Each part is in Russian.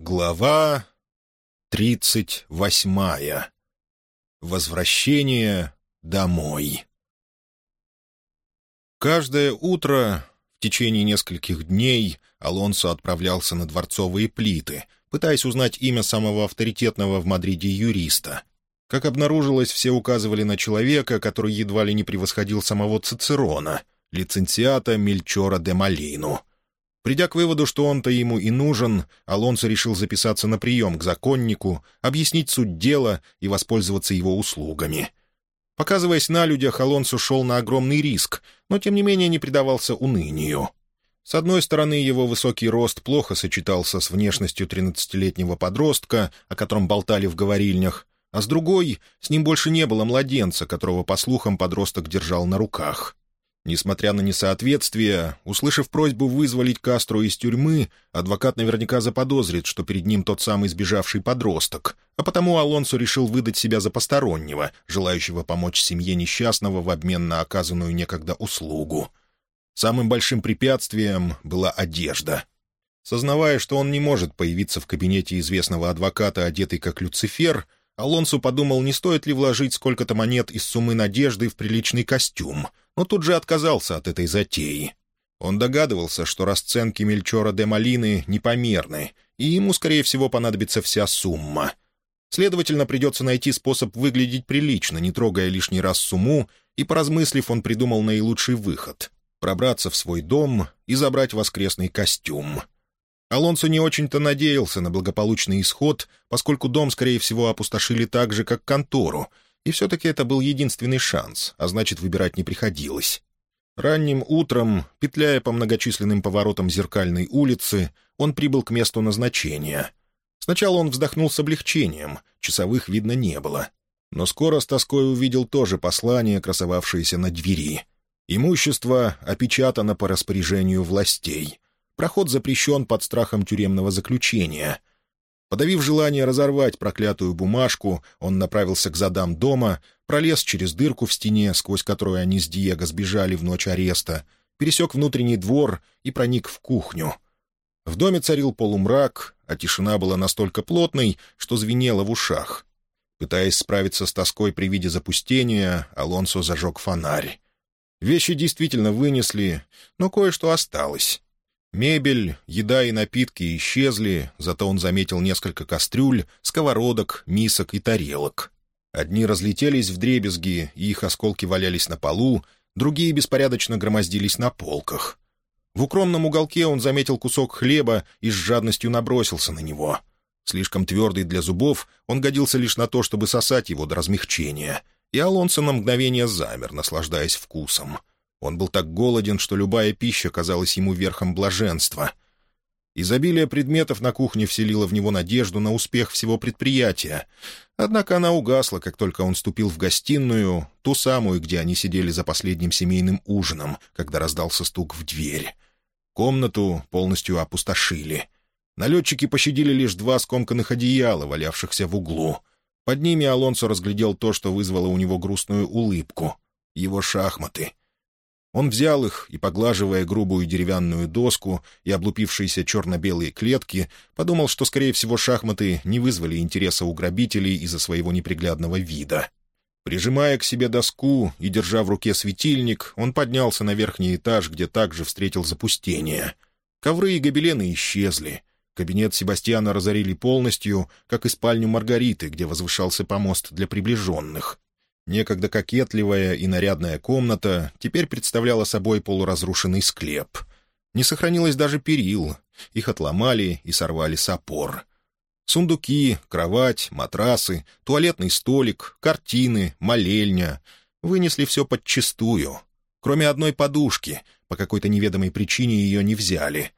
Глава тридцать восьмая. Возвращение домой. Каждое утро в течение нескольких дней Алонсо отправлялся на дворцовые плиты, пытаясь узнать имя самого авторитетного в Мадриде юриста. Как обнаружилось, все указывали на человека, который едва ли не превосходил самого Цицерона, лицензиата Мельчора де Малину — Придя к выводу, что он-то ему и нужен, Алонсо решил записаться на прием к законнику, объяснить суть дела и воспользоваться его услугами. Показываясь на людях, Алонсо шел на огромный риск, но тем не менее не предавался унынию. С одной стороны, его высокий рост плохо сочетался с внешностью тринадцатилетнего подростка, о котором болтали в говорильнях, а с другой, с ним больше не было младенца, которого, по слухам, подросток держал на руках. Несмотря на несоответствие, услышав просьбу вызволить Кастро из тюрьмы, адвокат наверняка заподозрит, что перед ним тот самый сбежавший подросток, а потому Алонсо решил выдать себя за постороннего, желающего помочь семье несчастного в обмен на оказанную некогда услугу. Самым большим препятствием была одежда. Сознавая, что он не может появиться в кабинете известного адвоката, одетый как Люцифер, Алонсо подумал, не стоит ли вложить сколько-то монет из суммы надежды в приличный костюм, но тут же отказался от этой затеи. Он догадывался, что расценки Мельчора де Малины непомерны, и ему, скорее всего, понадобится вся сумма. Следовательно, придется найти способ выглядеть прилично, не трогая лишний раз сумму, и, поразмыслив, он придумал наилучший выход — пробраться в свой дом и забрать воскресный костюм — Алонсо не очень-то надеялся на благополучный исход, поскольку дом, скорее всего, опустошили так же, как контору, и все-таки это был единственный шанс, а значит, выбирать не приходилось. Ранним утром, петляя по многочисленным поворотам зеркальной улицы, он прибыл к месту назначения. Сначала он вздохнул с облегчением, часовых видно не было. Но скоро с тоской увидел тоже послание, красовавшееся на двери. Имущество опечатано по распоряжению властей — Проход запрещен под страхом тюремного заключения. Подавив желание разорвать проклятую бумажку, он направился к задам дома, пролез через дырку в стене, сквозь которую они с Диего сбежали в ночь ареста, пересек внутренний двор и проник в кухню. В доме царил полумрак, а тишина была настолько плотной, что звенела в ушах. Пытаясь справиться с тоской при виде запустения, Алонсо зажег фонарь. Вещи действительно вынесли, но кое-что осталось. Мебель, еда и напитки исчезли, зато он заметил несколько кастрюль, сковородок, мисок и тарелок. Одни разлетелись в дребезги, и их осколки валялись на полу, другие беспорядочно громоздились на полках. В укромном уголке он заметил кусок хлеба и с жадностью набросился на него. Слишком твердый для зубов, он годился лишь на то, чтобы сосать его до размягчения, и Алонсо на мгновение замер, наслаждаясь вкусом. Он был так голоден, что любая пища казалась ему верхом блаженства. Изобилие предметов на кухне вселило в него надежду на успех всего предприятия. Однако она угасла, как только он ступил в гостиную, ту самую, где они сидели за последним семейным ужином, когда раздался стук в дверь. Комнату полностью опустошили. Налетчики пощадили лишь два скомканных одеяла, валявшихся в углу. Под ними Алонсо разглядел то, что вызвало у него грустную улыбку. Его шахматы — он взял их и, поглаживая грубую деревянную доску и облупившиеся черно-белые клетки, подумал, что, скорее всего, шахматы не вызвали интереса у грабителей из-за своего неприглядного вида. Прижимая к себе доску и держа в руке светильник, он поднялся на верхний этаж, где также встретил запустение. Ковры и гобелены исчезли. Кабинет Себастьяна разорили полностью, как и спальню Маргариты, где возвышался помост для приближенных. Некогда кокетливая и нарядная комната теперь представляла собой полуразрушенный склеп. Не сохранилось даже перил, их отломали и сорвали с опор. Сундуки, кровать, матрасы, туалетный столик, картины, молельня — вынесли все подчистую. Кроме одной подушки, по какой-то неведомой причине ее не взяли.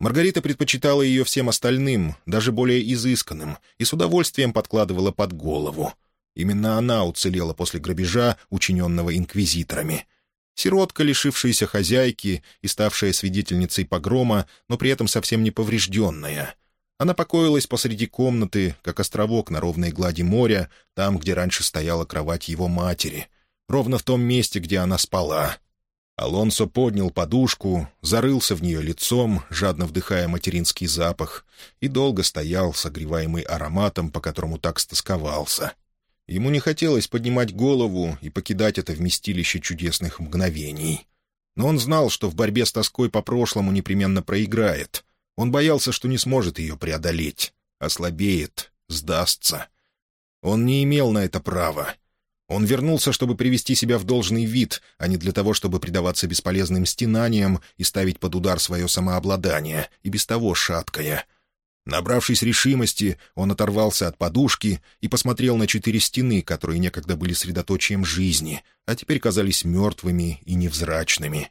Маргарита предпочитала ее всем остальным, даже более изысканным, и с удовольствием подкладывала под голову — Именно она уцелела после грабежа, учиненного инквизиторами. Сиротка, лишившаяся хозяйки и ставшая свидетельницей погрома, но при этом совсем не поврежденная. Она покоилась посреди комнаты, как островок на ровной глади моря, там, где раньше стояла кровать его матери, ровно в том месте, где она спала. Алонсо поднял подушку, зарылся в нее лицом, жадно вдыхая материнский запах, и долго стоял, согреваемый ароматом, по которому так стосковался. Ему не хотелось поднимать голову и покидать это вместилище чудесных мгновений. Но он знал, что в борьбе с тоской по прошлому непременно проиграет. Он боялся, что не сможет ее преодолеть, ослабеет, сдастся. Он не имел на это права. Он вернулся, чтобы привести себя в должный вид, а не для того, чтобы предаваться бесполезным стенаниям и ставить под удар свое самообладание, и без того шаткое. Набравшись решимости, он оторвался от подушки и посмотрел на четыре стены, которые некогда были средоточием жизни, а теперь казались мертвыми и невзрачными.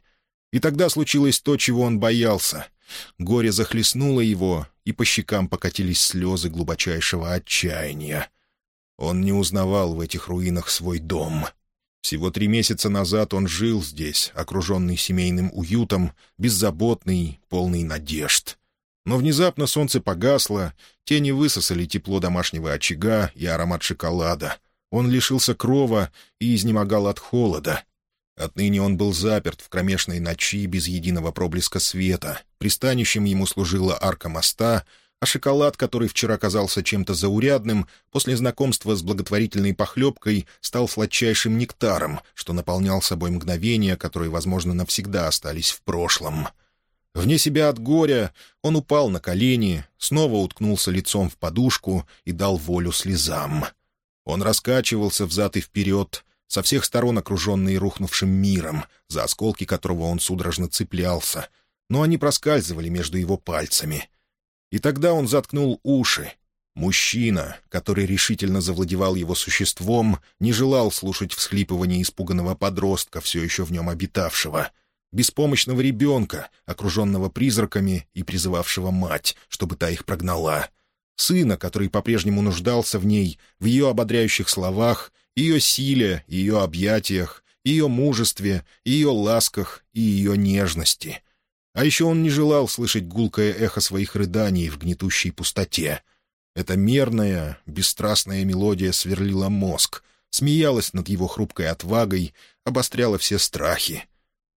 И тогда случилось то, чего он боялся. Горе захлестнуло его, и по щекам покатились слезы глубочайшего отчаяния. Он не узнавал в этих руинах свой дом. Всего три месяца назад он жил здесь, окруженный семейным уютом, беззаботный, полный надежд. Но внезапно солнце погасло, тени высосали тепло домашнего очага и аромат шоколада. Он лишился крова и изнемогал от холода. Отныне он был заперт в кромешной ночи без единого проблеска света. Пристанищем ему служила арка моста — а шоколад, который вчера казался чем-то заурядным, после знакомства с благотворительной похлебкой стал сладчайшим нектаром, что наполнял собой мгновения, которые, возможно, навсегда остались в прошлом. Вне себя от горя он упал на колени, снова уткнулся лицом в подушку и дал волю слезам. Он раскачивался взад и вперед, со всех сторон окруженный рухнувшим миром, за осколки которого он судорожно цеплялся, но они проскальзывали между его пальцами — и тогда он заткнул уши. Мужчина, который решительно завладевал его существом, не желал слушать всхлипывания испуганного подростка, все еще в нем обитавшего. Беспомощного ребенка, окруженного призраками и призывавшего мать, чтобы та их прогнала. Сына, который по-прежнему нуждался в ней, в ее ободряющих словах, ее силе, ее объятиях, ее мужестве, ее ласках и ее нежности — а еще он не желал слышать гулкое эхо своих рыданий в гнетущей пустоте. Эта мерная, бесстрастная мелодия сверлила мозг, смеялась над его хрупкой отвагой, обостряла все страхи.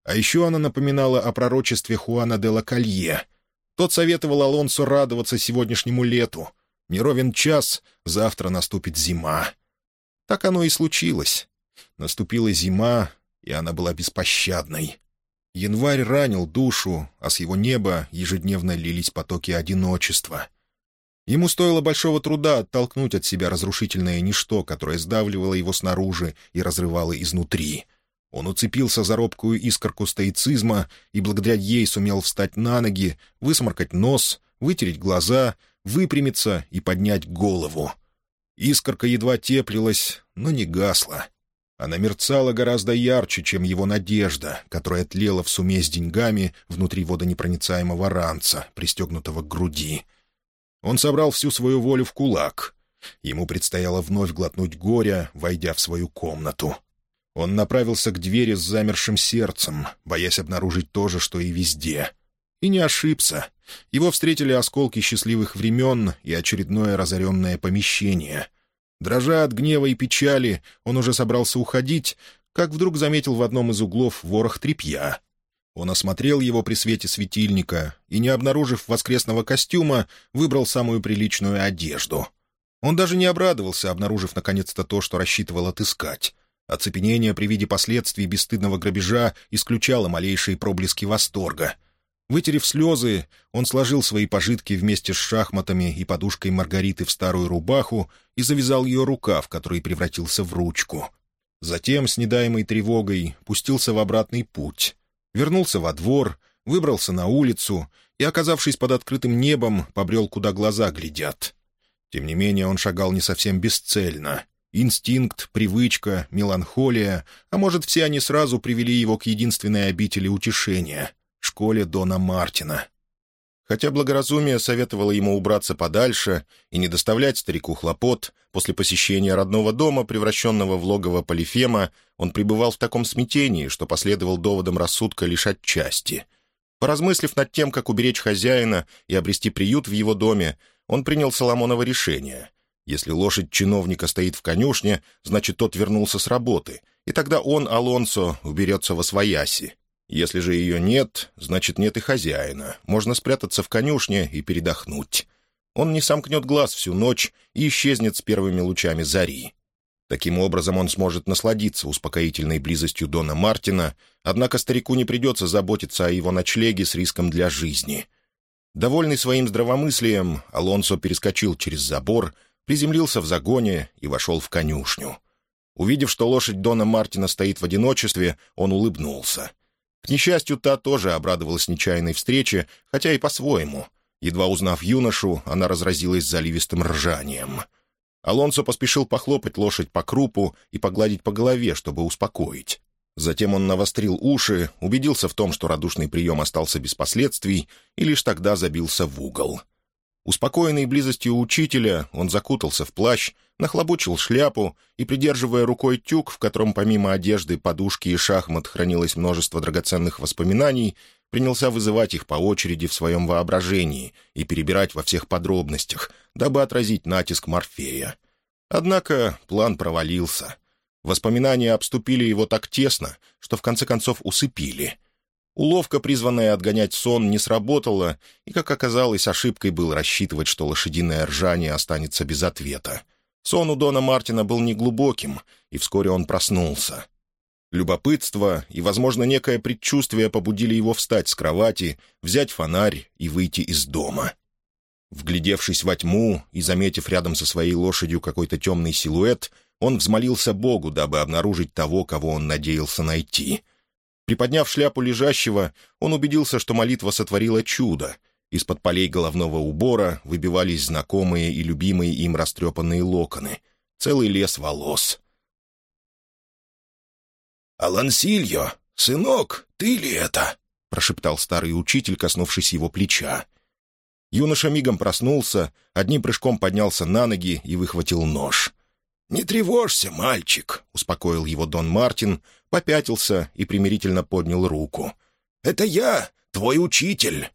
А еще она напоминала о пророчестве Хуана де ла Калье. Тот советовал Алонсо радоваться сегодняшнему лету. Неровен час, завтра наступит зима. Так оно и случилось. Наступила зима, и она была беспощадной. Январь ранил душу, а с его неба ежедневно лились потоки одиночества. Ему стоило большого труда оттолкнуть от себя разрушительное ничто, которое сдавливало его снаружи и разрывало изнутри. Он уцепился за робкую искорку стоицизма и благодаря ей сумел встать на ноги, высморкать нос, вытереть глаза, выпрямиться и поднять голову. Искорка едва теплилась, но не гасла. Она мерцала гораздо ярче, чем его надежда, которая тлела в суме с деньгами внутри водонепроницаемого ранца, пристегнутого к груди. Он собрал всю свою волю в кулак. Ему предстояло вновь глотнуть горя, войдя в свою комнату. Он направился к двери с замершим сердцем, боясь обнаружить то же, что и везде. И не ошибся. Его встретили осколки счастливых времен и очередное разоренное помещение — Дрожа от гнева и печали, он уже собрался уходить, как вдруг заметил в одном из углов ворох тряпья. Он осмотрел его при свете светильника и, не обнаружив воскресного костюма, выбрал самую приличную одежду. Он даже не обрадовался, обнаружив наконец-то то, что рассчитывал отыскать. Оцепенение при виде последствий бесстыдного грабежа исключало малейшие проблески восторга — Вытерев слезы, он сложил свои пожитки вместе с шахматами и подушкой Маргариты в старую рубаху и завязал ее рукав, который превратился в ручку. Затем, с недаемой тревогой, пустился в обратный путь. Вернулся во двор, выбрался на улицу и, оказавшись под открытым небом, побрел, куда глаза глядят. Тем не менее, он шагал не совсем бесцельно. Инстинкт, привычка, меланхолия, а может, все они сразу привели его к единственной обители утешения — школе Дона Мартина. Хотя благоразумие советовало ему убраться подальше и не доставлять старику хлопот, после посещения родного дома, превращенного в логово Полифема, он пребывал в таком смятении, что последовал доводам рассудка лишь отчасти. Поразмыслив над тем, как уберечь хозяина и обрести приют в его доме, он принял Соломоново решение. Если лошадь чиновника стоит в конюшне, значит, тот вернулся с работы, и тогда он, Алонсо, уберется во свояси. Если же ее нет, значит, нет и хозяина. Можно спрятаться в конюшне и передохнуть. Он не сомкнет глаз всю ночь и исчезнет с первыми лучами зари. Таким образом он сможет насладиться успокоительной близостью Дона Мартина, однако старику не придется заботиться о его ночлеге с риском для жизни. Довольный своим здравомыслием, Алонсо перескочил через забор, приземлился в загоне и вошел в конюшню. Увидев, что лошадь Дона Мартина стоит в одиночестве, он улыбнулся. К несчастью, та тоже обрадовалась нечаянной встрече, хотя и по-своему. Едва узнав юношу, она разразилась заливистым ржанием — Алонсо поспешил похлопать лошадь по крупу и погладить по голове, чтобы успокоить. Затем он навострил уши, убедился в том, что радушный прием остался без последствий, и лишь тогда забился в угол. Успокоенный близостью учителя, он закутался в плащ, нахлобучил шляпу и, придерживая рукой тюк, в котором помимо одежды, подушки и шахмат хранилось множество драгоценных воспоминаний, принялся вызывать их по очереди в своем воображении и перебирать во всех подробностях, дабы отразить натиск Морфея. Однако план провалился. Воспоминания обступили его так тесно, что в конце концов усыпили. Уловка, призванная отгонять сон, не сработала, и, как оказалось, ошибкой был рассчитывать, что лошадиное ржание останется без ответа. Сон у Дона Мартина был неглубоким, и вскоре он проснулся. Любопытство и, возможно, некое предчувствие побудили его встать с кровати, взять фонарь и выйти из дома. Вглядевшись во тьму и заметив рядом со своей лошадью какой-то темный силуэт, он взмолился Богу, дабы обнаружить того, кого он надеялся найти. Приподняв шляпу лежащего, он убедился, что молитва сотворила чудо. Из-под полей головного убора выбивались знакомые и любимые им растрепанные локоны. Целый лес волос. «Алансильо, сынок, ты ли это?» — прошептал старый учитель, коснувшись его плеча. Юноша мигом проснулся, одним прыжком поднялся на ноги и выхватил нож. «Не тревожься, мальчик», — успокоил его Дон Мартин, попятился и примирительно поднял руку. «Это я, твой учитель».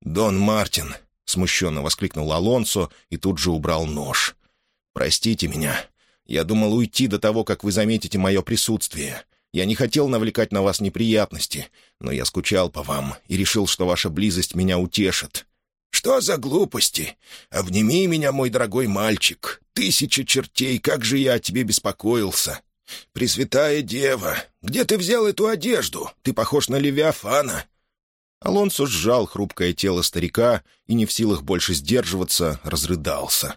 «Дон Мартин», — смущенно воскликнул Алонсо и тут же убрал нож. «Простите меня. Я думал уйти до того, как вы заметите мое присутствие. Я не хотел навлекать на вас неприятности, но я скучал по вам и решил, что ваша близость меня утешит». «Что за глупости? Обними меня, мой дорогой мальчик. Тысяча чертей, как же я о тебе беспокоился. Пресвятая Дева, где ты взял эту одежду? Ты похож на Левиафана». Алонсо сжал хрупкое тело старика и, не в силах больше сдерживаться, разрыдался.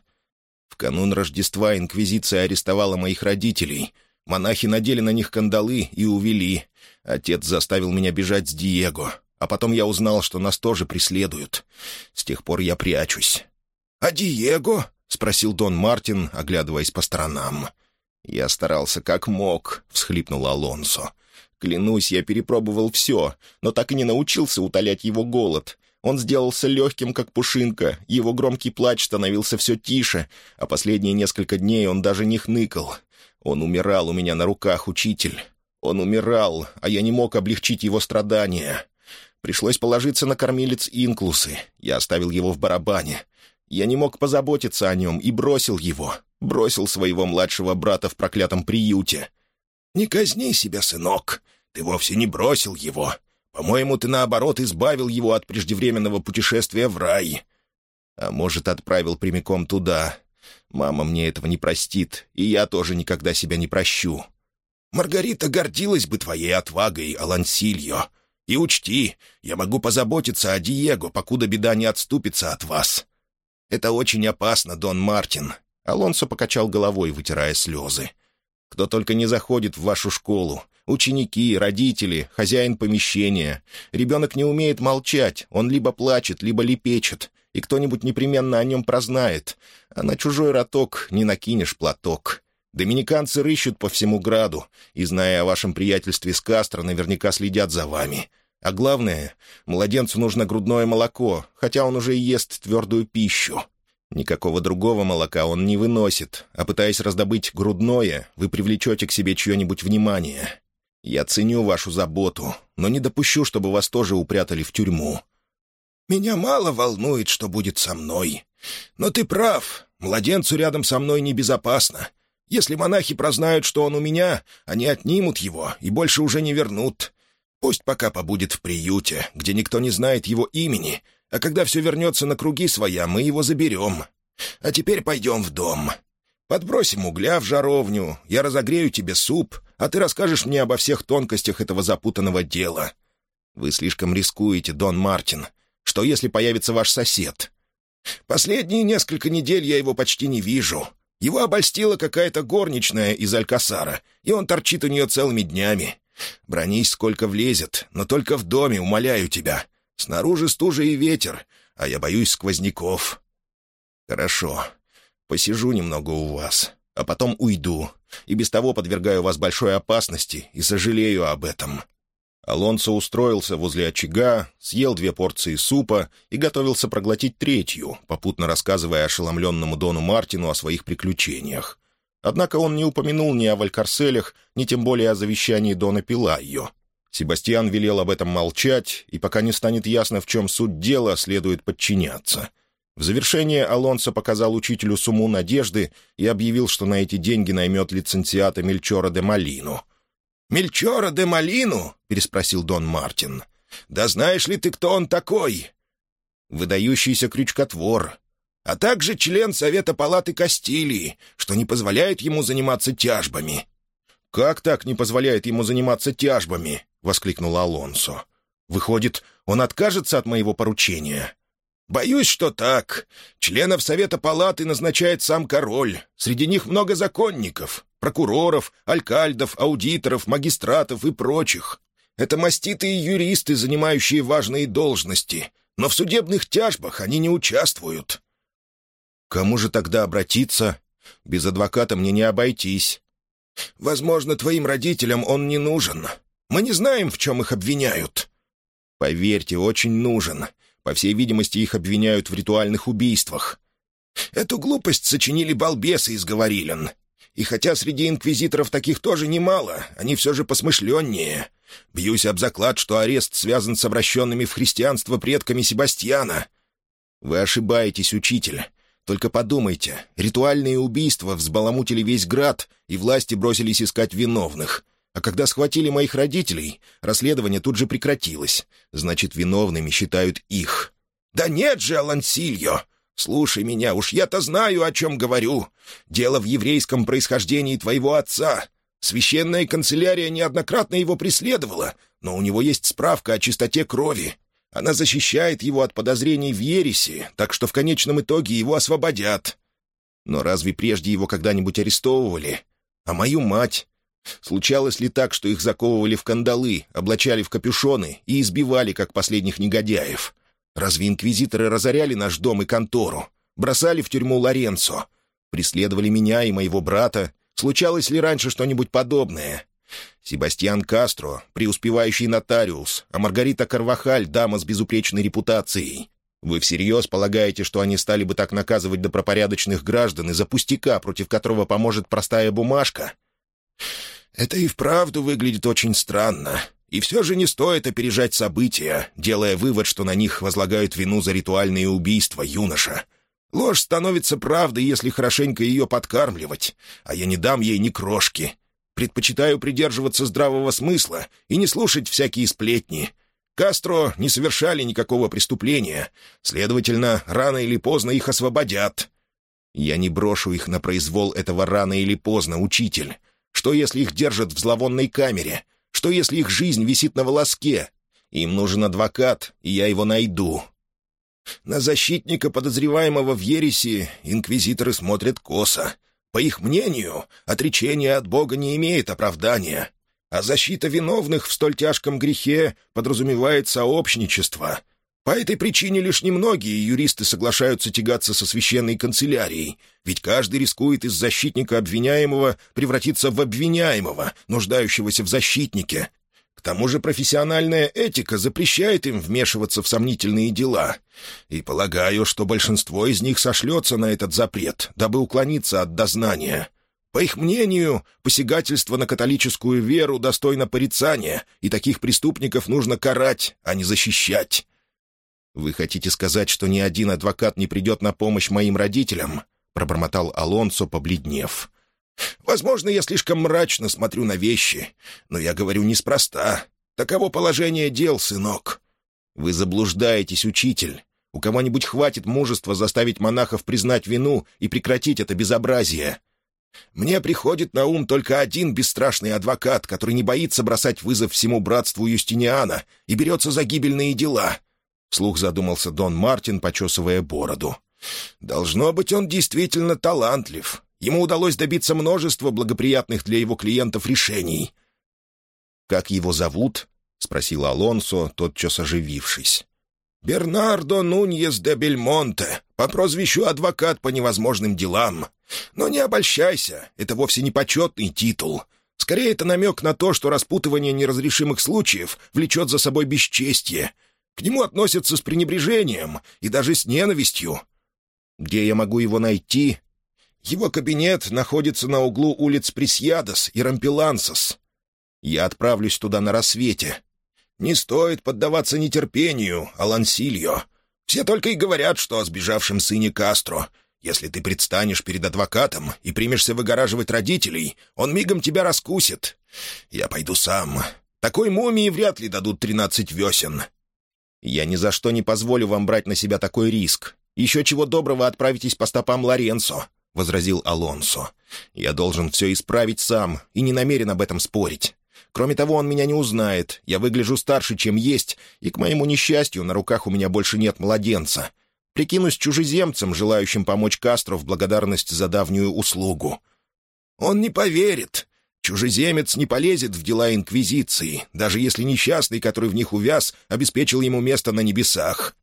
В канун Рождества Инквизиция арестовала моих родителей — Монахи надели на них кандалы и увели. Отец заставил меня бежать с Диего, а потом я узнал, что нас тоже преследуют. С тех пор я прячусь». «А Диего?» — спросил Дон Мартин, оглядываясь по сторонам. «Я старался как мог», — всхлипнул Алонсо. «Клянусь, я перепробовал все, но так и не научился утолять его голод. Он сделался легким, как пушинка, его громкий плач становился все тише, а последние несколько дней он даже не хныкал. Он умирал у меня на руках, учитель. Он умирал, а я не мог облегчить его страдания. Пришлось положиться на кормилец Инклусы. Я оставил его в барабане. Я не мог позаботиться о нем и бросил его. Бросил своего младшего брата в проклятом приюте. «Не казни себя, сынок. Ты вовсе не бросил его. По-моему, ты, наоборот, избавил его от преждевременного путешествия в рай. А может, отправил прямиком туда, Мама мне этого не простит, и я тоже никогда себя не прощу. Маргарита гордилась бы твоей отвагой, Алансильо. И учти, я могу позаботиться о Диего, покуда беда не отступится от вас. Это очень опасно, Дон Мартин. Алонсо покачал головой, вытирая слезы. Кто только не заходит в вашу школу. Ученики, родители, хозяин помещения. Ребенок не умеет молчать, он либо плачет, либо лепечет и кто-нибудь непременно о нем прознает, а на чужой роток не накинешь платок. Доминиканцы рыщут по всему граду, и, зная о вашем приятельстве с Кастро, наверняка следят за вами. А главное, младенцу нужно грудное молоко, хотя он уже и ест твердую пищу. Никакого другого молока он не выносит, а пытаясь раздобыть грудное, вы привлечете к себе чье-нибудь внимание. Я ценю вашу заботу, но не допущу, чтобы вас тоже упрятали в тюрьму. Меня мало волнует, что будет со мной. Но ты прав, младенцу рядом со мной небезопасно. Если монахи прознают, что он у меня, они отнимут его и больше уже не вернут. Пусть пока побудет в приюте, где никто не знает его имени, а когда все вернется на круги своя, мы его заберем. А теперь пойдем в дом. Подбросим угля в жаровню, я разогрею тебе суп, а ты расскажешь мне обо всех тонкостях этого запутанного дела. Вы слишком рискуете, Дон Мартин. Что, если появится ваш сосед? Последние несколько недель я его почти не вижу. Его обольстила какая-то горничная из Алькасара, и он торчит у нее целыми днями. Бронись, сколько влезет, но только в доме, умоляю тебя. Снаружи стужа и ветер, а я боюсь сквозняков. Хорошо, посижу немного у вас, а потом уйду, и без того подвергаю вас большой опасности и сожалею об этом». Алонсо устроился возле очага, съел две порции супа и готовился проглотить третью, попутно рассказывая ошеломленному Дону Мартину о своих приключениях. Однако он не упомянул ни о Валькарселях, ни тем более о завещании Дона Пилайо. Себастьян велел об этом молчать, и пока не станет ясно, в чем суть дела, следует подчиняться. В завершение Алонсо показал учителю сумму надежды и объявил, что на эти деньги наймет лицензиата Мельчора де Малину. «Мельчора де Малину?» — переспросил Дон Мартин. «Да знаешь ли ты, кто он такой?» «Выдающийся крючкотвор а также член Совета Палаты Кастилии, что не позволяет ему заниматься тяжбами». «Как так не позволяет ему заниматься тяжбами?» — воскликнул Алонсо. «Выходит, он откажется от моего поручения?» «Боюсь, что так. Членов Совета Палаты назначает сам король. Среди них много законников, прокуроров, алькальдов, аудиторов, магистратов и прочих. Это маститые юристы, занимающие важные должности, но в судебных тяжбах они не участвуют. Кому же тогда обратиться? Без адвоката мне не обойтись. Возможно, твоим родителям он не нужен. Мы не знаем, в чем их обвиняют. Поверьте, очень нужен. По всей видимости, их обвиняют в ритуальных убийствах. Эту глупость сочинили балбесы из Говорилин. И хотя среди инквизиторов таких тоже немало, они все же посмышленнее. Бьюсь об заклад, что арест связан с обращенными в христианство предками Себастьяна. Вы ошибаетесь, учитель. Только подумайте, ритуальные убийства взбаламутили весь град, и власти бросились искать виновных. А когда схватили моих родителей, расследование тут же прекратилось. Значит, виновными считают их. «Да нет же, Алансильо! Слушай меня, уж я-то знаю, о чем говорю. Дело в еврейском происхождении твоего отца. Священная канцелярия неоднократно его преследовала, но у него есть справка о чистоте крови. Она защищает его от подозрений в ереси, так что в конечном итоге его освободят. Но разве прежде его когда-нибудь арестовывали? А мою мать? Случалось ли так, что их заковывали в кандалы, облачали в капюшоны и избивали, как последних негодяев? Разве инквизиторы разоряли наш дом и контору? Бросали в тюрьму Лоренцо? Преследовали меня и моего брата? Случалось ли раньше что-нибудь подобное? Себастьян Кастро — преуспевающий нотариус, а Маргарита Карвахаль — дама с безупречной репутацией. Вы всерьез полагаете, что они стали бы так наказывать добропорядочных граждан из-за пустяка, против которого поможет простая бумажка? Это и вправду выглядит очень странно. И все же не стоит опережать события, делая вывод, что на них возлагают вину за ритуальные убийства юноша. Ложь становится правдой, если хорошенько ее подкармливать, а я не дам ей ни крошки. Предпочитаю придерживаться здравого смысла и не слушать всякие сплетни. Кастро не совершали никакого преступления. Следовательно, рано или поздно их освободят. Я не брошу их на произвол этого рано или поздно, учитель. Что, если их держат в зловонной камере? Что, если их жизнь висит на волоске? Им нужен адвокат, и я его найду. На защитника, подозреваемого в ереси, инквизиторы смотрят косо. По их мнению, отречение от Бога не имеет оправдания, а защита виновных в столь тяжком грехе подразумевает сообщничество. По этой причине лишь немногие юристы соглашаются тягаться со священной канцелярией, ведь каждый рискует из защитника обвиняемого превратиться в обвиняемого, нуждающегося в защитнике, к тому же профессиональная этика запрещает им вмешиваться в сомнительные дела. И полагаю, что большинство из них сошлется на этот запрет, дабы уклониться от дознания. По их мнению, посягательство на католическую веру достойно порицания, и таких преступников нужно карать, а не защищать. «Вы хотите сказать, что ни один адвокат не придет на помощь моим родителям?» — пробормотал Алонсо, побледнев. Возможно, я слишком мрачно смотрю на вещи, но я говорю неспроста. Таково положение дел, сынок». «Вы заблуждаетесь, учитель. У кого-нибудь хватит мужества заставить монахов признать вину и прекратить это безобразие». «Мне приходит на ум только один бесстрашный адвокат, который не боится бросать вызов всему братству Юстиниана и берется за гибельные дела», — вслух задумался Дон Мартин, почесывая бороду. «Должно быть, он действительно талантлив. Ему удалось добиться множества благоприятных для его клиентов решений». «Как его зовут?» — спросил Алонсо, тотчас оживившись. «Бернардо Нуньес де Бельмонте, по прозвищу адвокат по невозможным делам. Но не обольщайся, это вовсе не почетный титул. Скорее, это намек на то, что распутывание неразрешимых случаев влечет за собой бесчестье. К нему относятся с пренебрежением и даже с ненавистью. Где я могу его найти?» «Его кабинет находится на углу улиц Пресьядос и Рампелансос. Я отправлюсь туда на рассвете. Не стоит поддаваться нетерпению, Алансильо. Все только и говорят, что о сбежавшем сыне Кастро. Если ты предстанешь перед адвокатом и примешься выгораживать родителей, он мигом тебя раскусит. Я пойду сам. Такой мумии вряд ли дадут тринадцать весен. Я ни за что не позволю вам брать на себя такой риск. Еще чего доброго отправитесь по стопам Лоренцо, — возразил Алонсо. Я должен все исправить сам и не намерен об этом спорить. Кроме того, он меня не узнает, я выгляжу старше, чем есть, и, к моему несчастью, на руках у меня больше нет младенца. Прикинусь чужеземцем, желающим помочь Кастро в благодарность за давнюю услугу. Он не поверит. Чужеземец не полезет в дела Инквизиции, даже если несчастный, который в них увяз, обеспечил ему место на небесах.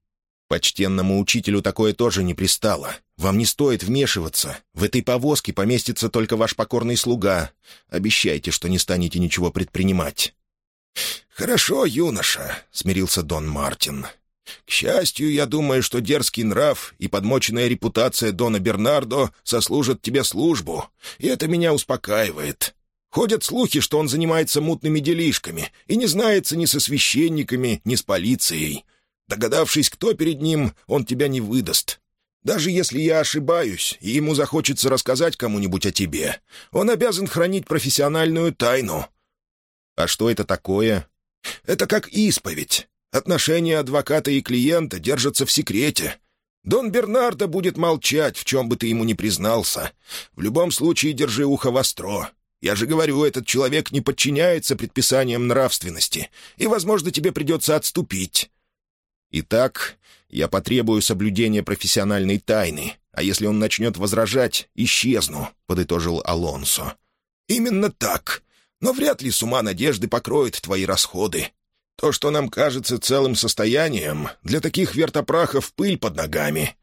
Почтенному учителю такое тоже не пристало. Вам не стоит вмешиваться. В этой повозке поместится только ваш покорный слуга. Обещайте, что не станете ничего предпринимать». «Хорошо, юноша», — смирился Дон Мартин. «К счастью, я думаю, что дерзкий нрав и подмоченная репутация Дона Бернардо сослужат тебе службу, и это меня успокаивает. Ходят слухи, что он занимается мутными делишками и не знается ни со священниками, ни с полицией. Догадавшись, кто перед ним, он тебя не выдаст. Даже если я ошибаюсь, и ему захочется рассказать кому-нибудь о тебе, он обязан хранить профессиональную тайну». «А что это такое?» «Это как исповедь. Отношения адвоката и клиента держатся в секрете. Дон Бернардо будет молчать, в чем бы ты ему ни признался. В любом случае держи ухо востро. Я же говорю, этот человек не подчиняется предписаниям нравственности, и, возможно, тебе придется отступить. Итак, я потребую соблюдения профессиональной тайны, а если он начнет возражать, исчезну», — подытожил Алонсо. «Именно так. Но вряд ли с ума надежды покроет твои расходы. То, что нам кажется целым состоянием, для таких вертопрахов пыль под ногами».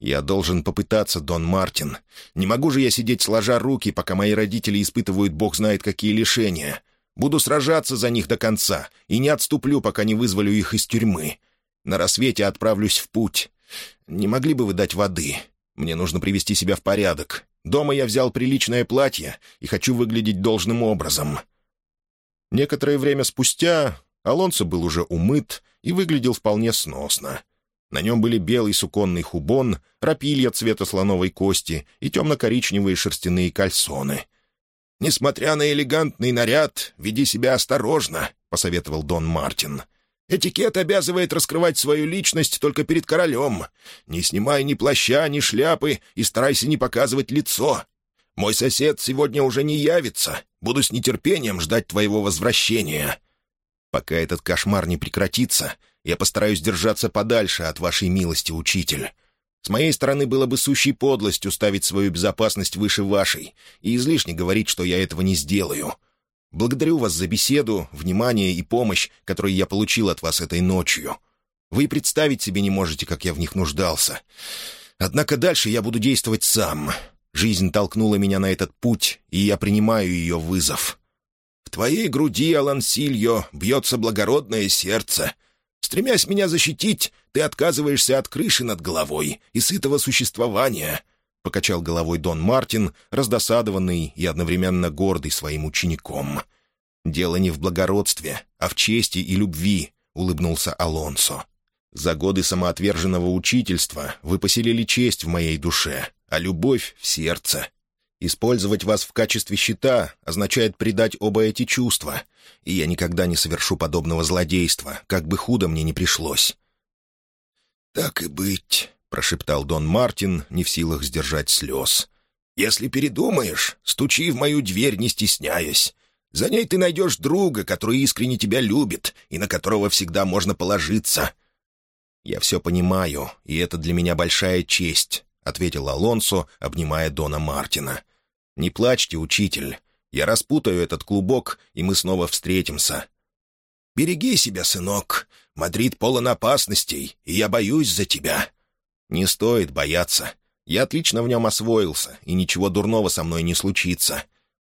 «Я должен попытаться, Дон Мартин. Не могу же я сидеть сложа руки, пока мои родители испытывают бог знает какие лишения. Буду сражаться за них до конца и не отступлю, пока не вызволю их из тюрьмы. На рассвете отправлюсь в путь. Не могли бы вы дать воды? Мне нужно привести себя в порядок. Дома я взял приличное платье и хочу выглядеть должным образом». Некоторое время спустя Алонсо был уже умыт и выглядел вполне сносно. На нем были белый суконный хубон, рапилья цвета слоновой кости и темно-коричневые шерстяные кальсоны. «Несмотря на элегантный наряд, веди себя осторожно», — посоветовал Дон Мартин. — Этикет обязывает раскрывать свою личность только перед королем. Не снимай ни плаща, ни шляпы и старайся не показывать лицо. Мой сосед сегодня уже не явится. Буду с нетерпением ждать твоего возвращения. Пока этот кошмар не прекратится, я постараюсь держаться подальше от вашей милости, учитель. С моей стороны было бы сущей подлостью ставить свою безопасность выше вашей, и излишне говорить, что я этого не сделаю. Благодарю вас за беседу, внимание и помощь, которые я получил от вас этой ночью. Вы представить себе не можете, как я в них нуждался. Однако дальше я буду действовать сам. Жизнь толкнула меня на этот путь, и я принимаю ее вызов. В твоей груди, Алан Сильо, бьется благородное сердце. Стремясь меня защитить, ты отказываешься от крыши над головой и сытого существования —— покачал головой Дон Мартин, раздосадованный и одновременно гордый своим учеником. «Дело не в благородстве, а в чести и любви», — улыбнулся Алонсо. «За годы самоотверженного учительства вы поселили честь в моей душе, а любовь — в сердце. Использовать вас в качестве щита означает предать оба эти чувства, и я никогда не совершу подобного злодейства, как бы худо мне не пришлось». «Так и быть», — прошептал Дон Мартин, не в силах сдержать слез. «Если передумаешь, стучи в мою дверь, не стесняясь. За ней ты найдешь друга, который искренне тебя любит и на которого всегда можно положиться». «Я все понимаю, и это для меня большая честь», — ответил Алонсо, обнимая Дона Мартина. «Не плачьте, учитель. Я распутаю этот клубок, и мы снова встретимся». «Береги себя, сынок. Мадрид полон опасностей, и я боюсь за тебя». «Не стоит бояться. Я отлично в нем освоился, и ничего дурного со мной не случится.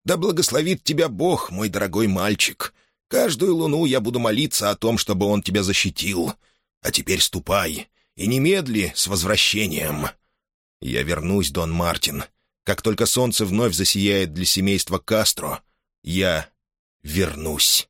Да благословит тебя Бог, мой дорогой мальчик. Каждую луну я буду молиться о том, чтобы он тебя защитил. А теперь ступай и немедли с возвращением». «Я вернусь, Дон Мартин. Как только солнце вновь засияет для семейства Кастро, я вернусь».